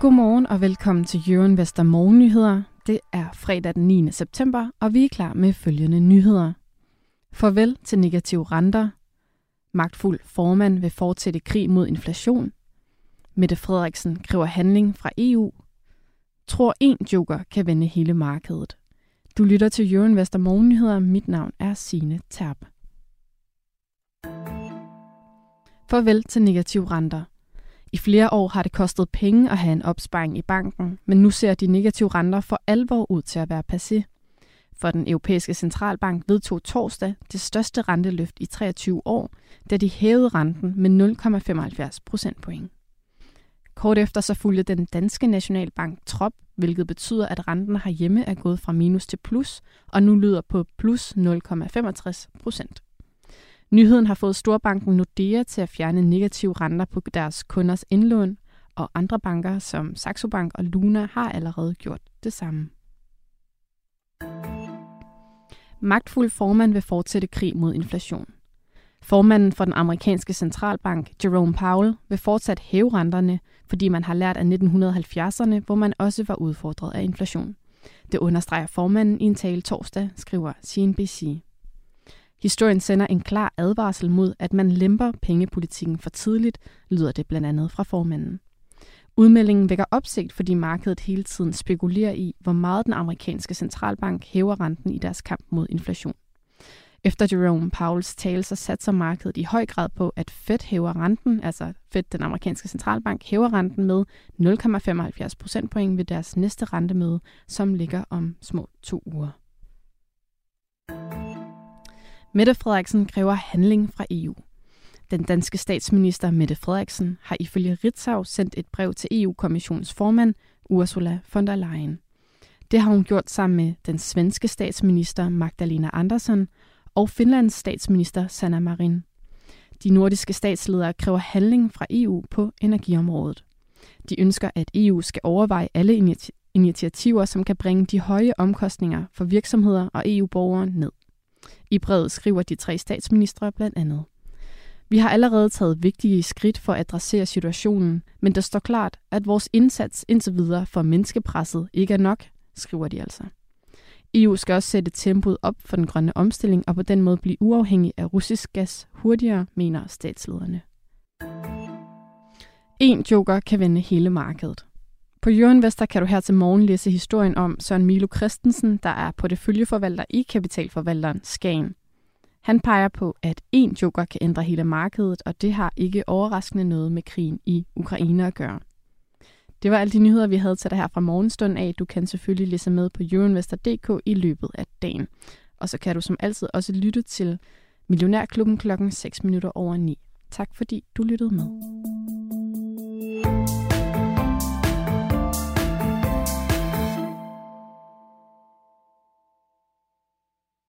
Godmorgen og velkommen til Jørgen Vester Morgennyheder. Det er fredag den 9. september, og vi er klar med følgende nyheder. Farvel til negative renter. Magtfuld formand vil fortsætte krig mod inflation. Mette Frederiksen kræver handling fra EU. Tror en joker kan vende hele markedet. Du lytter til Jørgen Vester Morgennyheder. Mit navn er Sine Terp. Farvel til negative renter. I flere år har det kostet penge at have en opsparing i banken, men nu ser de negative renter for alvor ud til at være passé. For den europæiske centralbank vedtog torsdag det største renteløft i 23 år, da de hævede renten med 0,75 procentpoint. Kort efter så fulgte den danske nationalbank trop, hvilket betyder, at renten herhjemme er gået fra minus til plus, og nu lyder på plus 0,65 procent. Nyheden har fået storbanken Nordea til at fjerne negative renter på deres kunders indlån, og andre banker som Saxo Bank og Luna har allerede gjort det samme. Magtfuld formand vil fortsætte krig mod inflation. Formanden for den amerikanske centralbank, Jerome Powell, vil fortsat hæve renterne, fordi man har lært af 1970'erne, hvor man også var udfordret af inflation. Det understreger formanden i en tale torsdag, skriver CNBC. Historien sender en klar advarsel mod, at man lemper pengepolitikken for tidligt, lyder det blandt andet fra formanden. Udmeldingen vækker opsigt, fordi markedet hele tiden spekulerer i, hvor meget den amerikanske centralbank hæver renten i deres kamp mod inflation. Efter Jerome Powells tale så satser markedet i høj grad på, at Fed hæver renten, altså Fed, den amerikanske centralbank, hæver renten med 0,75 procentpoint ved deres næste rentemøde, som ligger om små to uger. Mette Frederiksen kræver handling fra EU. Den danske statsminister Mette Frederiksen har ifølge Ritzau sendt et brev til EU-kommissionens formand Ursula von der Leyen. Det har hun gjort sammen med den svenske statsminister Magdalena Andersson og Finlands statsminister Sanna Marin. De nordiske statsledere kræver handling fra EU på energiområdet. De ønsker, at EU skal overveje alle initiativer, som kan bringe de høje omkostninger for virksomheder og EU-borgere ned. I brevet skriver de tre statsministre blandt andet. Vi har allerede taget vigtige skridt for at adressere situationen, men det står klart, at vores indsats indtil videre for menneskepresset ikke er nok, skriver de altså. EU skal også sætte tempoet op for den grønne omstilling og på den måde blive uafhængig af russisk gas hurtigere, mener statslederne. En joker kan vende hele markedet. På Jørgen Vester kan du her til morgen læse historien om Søren Milo Christensen, der er på det følgeforvalter i kapitalforvalteren Skagen. Han peger på, at én joker kan ændre hele markedet, og det har ikke overraskende noget med krigen i Ukraine at gøre. Det var alle de nyheder, vi havde til dig her fra morgenstund af. Du kan selvfølgelig læse med på euroinvestor.dk i løbet af dagen. Og så kan du som altid også lytte til Millionærklubben klokken 6 minutter over 9. Tak fordi du lyttede med.